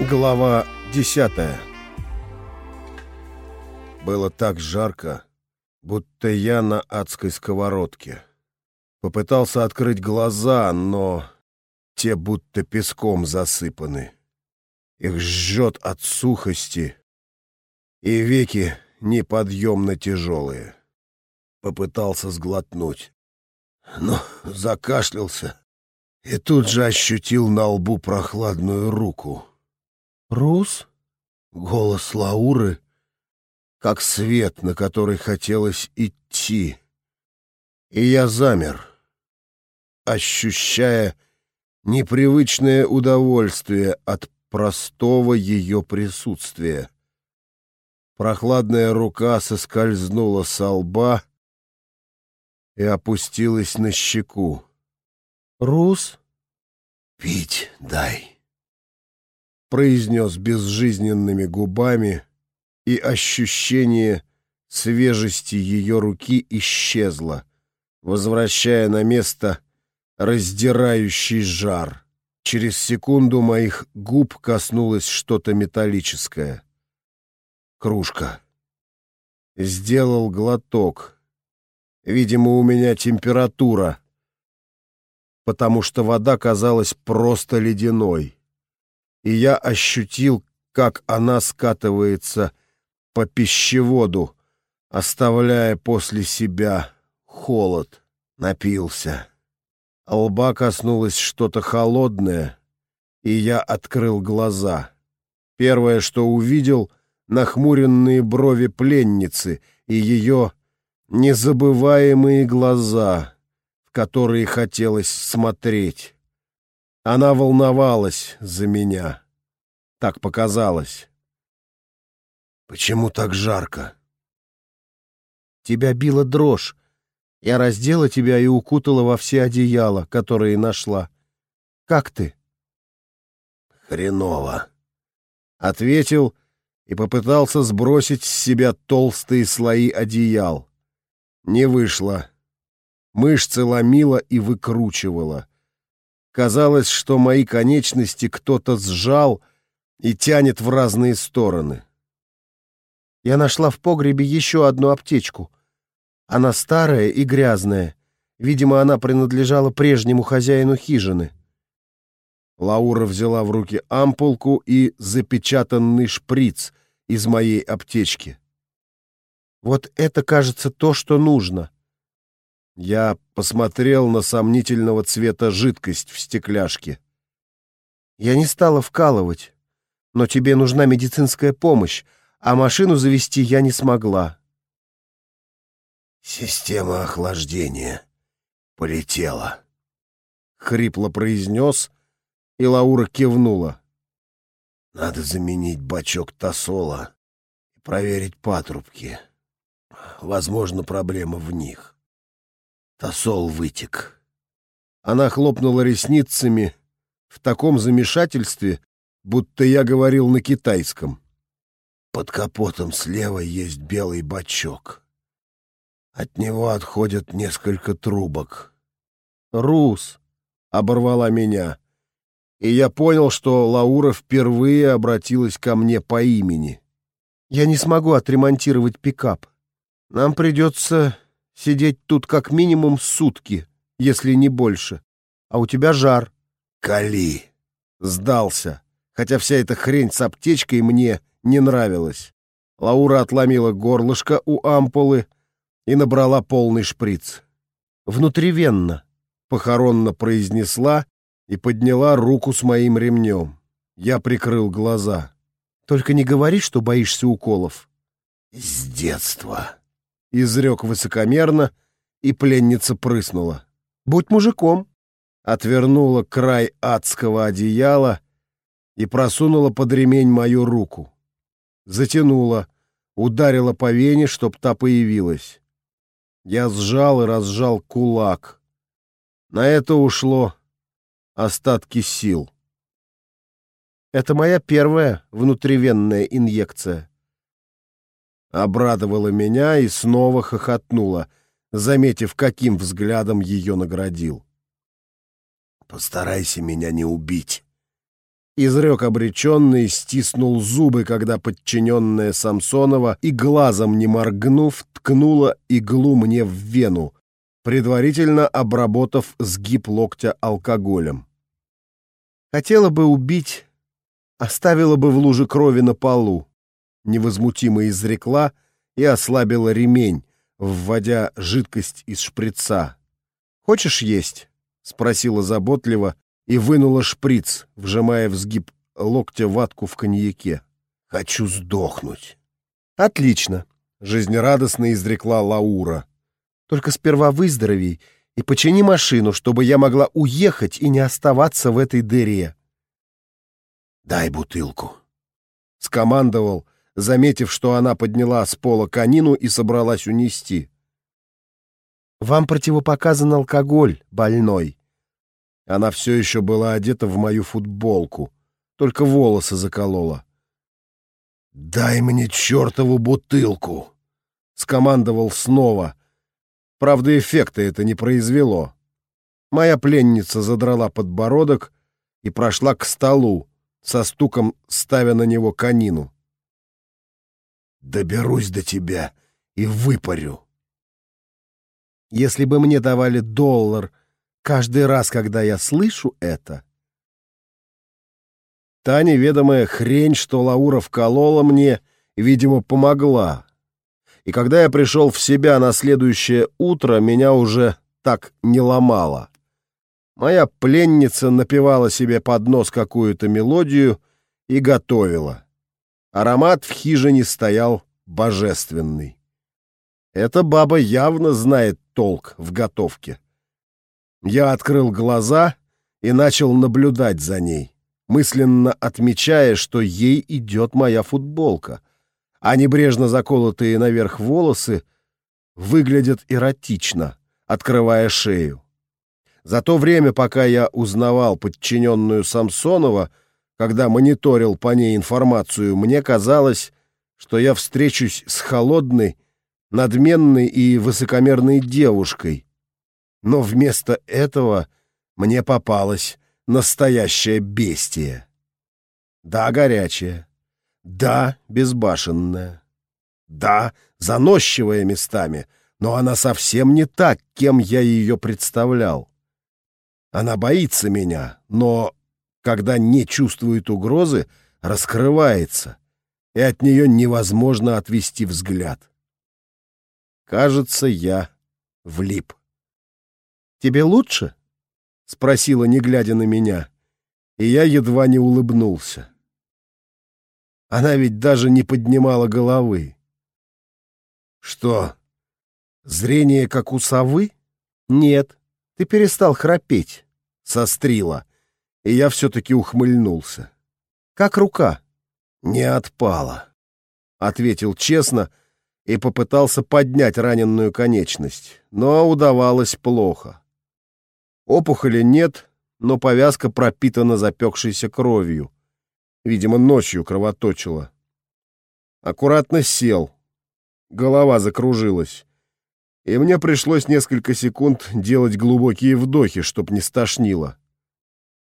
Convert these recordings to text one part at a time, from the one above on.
Глава десятая Было так жарко, будто я на адской сковородке. Попытался открыть глаза, но те будто песком засыпаны. Их жжет от сухости, и веки неподъемно тяжелые. Попытался сглотнуть, но закашлялся и тут же ощутил на лбу прохладную руку. «Рус?» — голос Лауры, как свет, на который хотелось идти. И я замер, ощущая непривычное удовольствие от простого ее присутствия. Прохладная рука соскользнула со лба и опустилась на щеку. «Рус?» «Пить дай», — произнес безжизненными губами, и ощущение свежести ее руки исчезло, возвращая на место раздирающий жар. Через секунду моих губ коснулось что-то металлическое. Кружка. Сделал глоток. Видимо, у меня температура, потому что вода казалась просто ледяной. И я ощутил, как она скатывается по пищеводу, оставляя после себя холод. Напился. Лба коснулось что-то холодное, и я открыл глаза. Первое, что увидел — нахмуренные брови пленницы и ее незабываемые глаза, в которые хотелось смотреть. Она волновалась за меня. Так показалось. «Почему так жарко?» «Тебя била дрожь, я раздела тебя и укутала во все одеяла, которые нашла. Как ты?» «Хреново», — ответил и попытался сбросить с себя толстые слои одеял. Не вышло. Мышцы ломило и выкручивало. Казалось, что мои конечности кто-то сжал и тянет в разные стороны. Я нашла в погребе еще одну аптечку — она старая и грязная. Видимо, она принадлежала прежнему хозяину хижины. Лаура взяла в руки ампулку и запечатанный шприц из моей аптечки. Вот это, кажется, то, что нужно. Я посмотрел на сомнительного цвета жидкость в стекляшке. Я не стала вкалывать, но тебе нужна медицинская помощь, а машину завести я не смогла. «Система охлаждения полетела», — хрипло произнес, и Лаура кивнула. «Надо заменить бачок тосола и проверить патрубки. Возможно, проблема в них. Тосол вытек». Она хлопнула ресницами в таком замешательстве, будто я говорил на китайском. Под капотом слева есть белый бачок. От него отходят несколько трубок. «Рус!» — оборвала меня. И я понял, что Лаура впервые обратилась ко мне по имени. «Я не смогу отремонтировать пикап. Нам придется сидеть тут как минимум сутки, если не больше. А у тебя жар». «Кали!» — сдался, хотя вся эта хрень с аптечкой мне не нравилась. Лаура отломила горлышко у ампулы, и набрала полный шприц. «Внутривенно», — похоронно произнесла и подняла руку с моим ремнем. Я прикрыл глаза. «Только не говори, что боишься уколов». «С детства», — изрек высокомерно, и пленница прыснула. «Будь мужиком», — отвернула край адского одеяла и просунула под ремень мою руку. Затянула, ударила по вене, чтоб та появилась. Я сжал и разжал кулак. На это ушло остатки сил. Это моя первая внутривенная инъекция. Обрадовала меня и снова хохотнула, заметив, каким взглядом ее наградил. «Постарайся меня не убить», изрек обреченный, стиснул зубы, когда подчиненная Самсонова и глазом не моргнув, ткнула иглу мне в вену, предварительно обработав сгиб локтя алкоголем. Хотела бы убить, оставила бы в луже крови на полу, невозмутимо изрекла и ослабила ремень, вводя жидкость из шприца. «Хочешь есть?» — спросила заботливо, и вынула шприц, вжимая в сгиб локтя ватку в коньяке. «Хочу сдохнуть». «Отлично», — жизнерадостно изрекла Лаура. «Только сперва выздоровей и почини машину, чтобы я могла уехать и не оставаться в этой дыре». «Дай бутылку», — скомандовал, заметив, что она подняла с пола конину и собралась унести. «Вам противопоказан алкоголь, больной», она все еще была одета в мою футболку, только волосы заколола. «Дай мне чертову бутылку!» — скомандовал снова. Правда, эффекта это не произвело. Моя пленница задрала подбородок и прошла к столу, со стуком ставя на него конину. «Доберусь до тебя и выпарю». Если бы мне давали доллар каждый раз, когда я слышу это. Та неведомая хрень, что Лаура вколола мне, видимо, помогла. И когда я пришел в себя на следующее утро, меня уже так не ломало. Моя пленница напевала себе под нос какую-то мелодию и готовила. Аромат в хижине стоял божественный. Эта баба явно знает толк в готовке. Я открыл глаза и начал наблюдать за ней, мысленно отмечая, что ей идет моя футболка, а небрежно заколотые наверх волосы выглядят эротично, открывая шею. За то время, пока я узнавал подчиненную Самсонова, когда мониторил по ней информацию, мне казалось, что я встречусь с холодной, надменной и высокомерной девушкой, но вместо этого мне попалась настоящая бестия. Да, горячая. Да, безбашенная. Да, заносчивая местами, но она совсем не так, кем я ее представлял. Она боится меня, но, когда не чувствует угрозы, раскрывается, и от нее невозможно отвести взгляд. Кажется, я влип. «Тебе лучше?» — спросила, не глядя на меня, и я едва не улыбнулся. Она ведь даже не поднимала головы. «Что, зрение как у совы?» «Нет, ты перестал храпеть», — сострила, и я все-таки ухмыльнулся. «Как рука?» «Не отпала», — ответил честно и попытался поднять раненую конечность, но удавалось плохо. Опухоли нет, но повязка пропитана запекшейся кровью. Видимо, ночью кровоточила. Аккуратно сел. Голова закружилась. И мне пришлось несколько секунд делать глубокие вдохи, чтоб не стошнило.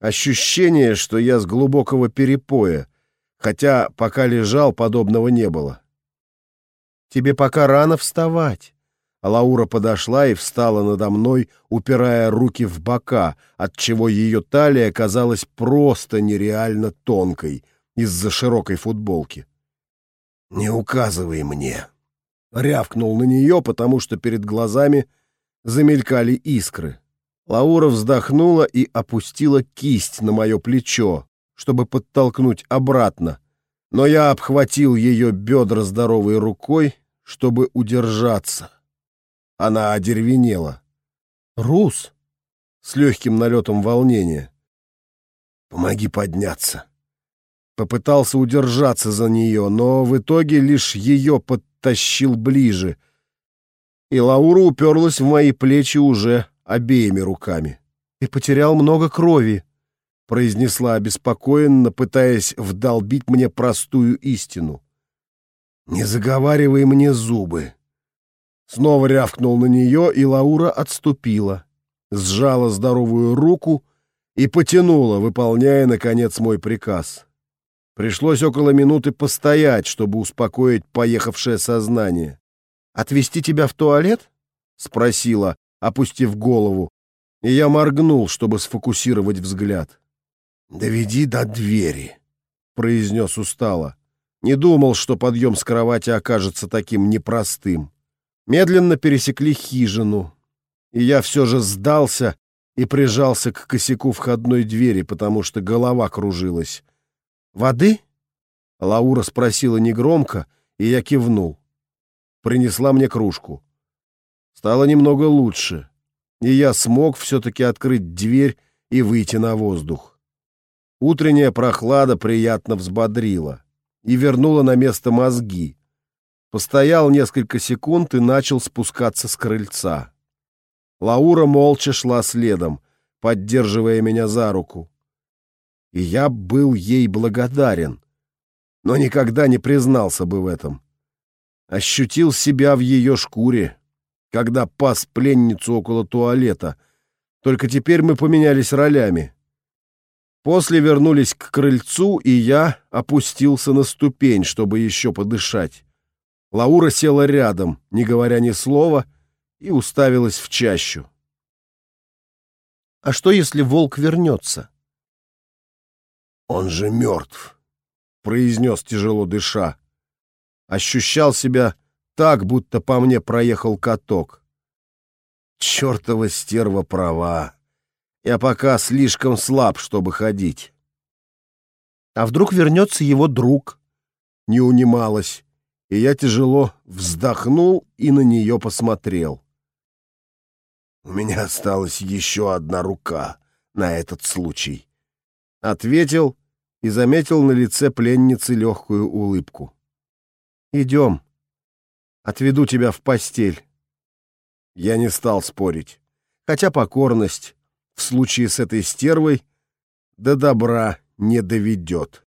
Ощущение, что я с глубокого перепоя, хотя пока лежал, подобного не было. «Тебе пока рано вставать», Лаура подошла и встала надо мной, упирая руки в бока, отчего ее талия казалась просто нереально тонкой из-за широкой футболки. «Не указывай мне!» Рявкнул на нее, потому что перед глазами замелькали искры. Лаура вздохнула и опустила кисть на мое плечо, чтобы подтолкнуть обратно, но я обхватил ее бедра здоровой рукой, чтобы удержаться. Она одеревенела. «Рус!» С легким налетом волнения. «Помоги подняться!» Попытался удержаться за нее, но в итоге лишь ее подтащил ближе. И Лаура уперлась в мои плечи уже обеими руками. «Ты потерял много крови», — произнесла обеспокоенно, пытаясь вдолбить мне простую истину. «Не заговаривай мне зубы», Снова рявкнул на нее, и Лаура отступила, сжала здоровую руку и потянула, выполняя, наконец, мой приказ. Пришлось около минуты постоять, чтобы успокоить поехавшее сознание. «Отвезти тебя в туалет?» — спросила, опустив голову, и я моргнул, чтобы сфокусировать взгляд. «Доведи до двери», — произнес устало. Не думал, что подъем с кровати окажется таким непростым. Медленно пересекли хижину, и я все же сдался и прижался к косяку входной двери, потому что голова кружилась. «Воды?» — Лаура спросила негромко, и я кивнул. Принесла мне кружку. Стало немного лучше, и я смог все-таки открыть дверь и выйти на воздух. Утренняя прохлада приятно взбодрила и вернула на место мозги. Постоял несколько секунд и начал спускаться с крыльца. Лаура молча шла следом, поддерживая меня за руку. И я был ей благодарен, но никогда не признался бы в этом. Ощутил себя в ее шкуре, когда пас пленницу около туалета, только теперь мы поменялись ролями. После вернулись к крыльцу, и я опустился на ступень, чтобы еще подышать. Лаура села рядом, не говоря ни слова, и уставилась в чащу. «А что, если волк вернется?» «Он же мертв», — произнес тяжело дыша. Ощущал себя так, будто по мне проехал каток. Чёртова стерва права. Я пока слишком слаб, чтобы ходить. А вдруг вернется его друг? Не унималась, и я тяжело вздохнул и на нее посмотрел. У меня осталась еще одна рука на этот случай. Ответил и заметил на лице пленницы легкую улыбку. «Идем. Отведу тебя в постель». Я не стал спорить, хотя покорность в случае с этой стервой до добра не доведет.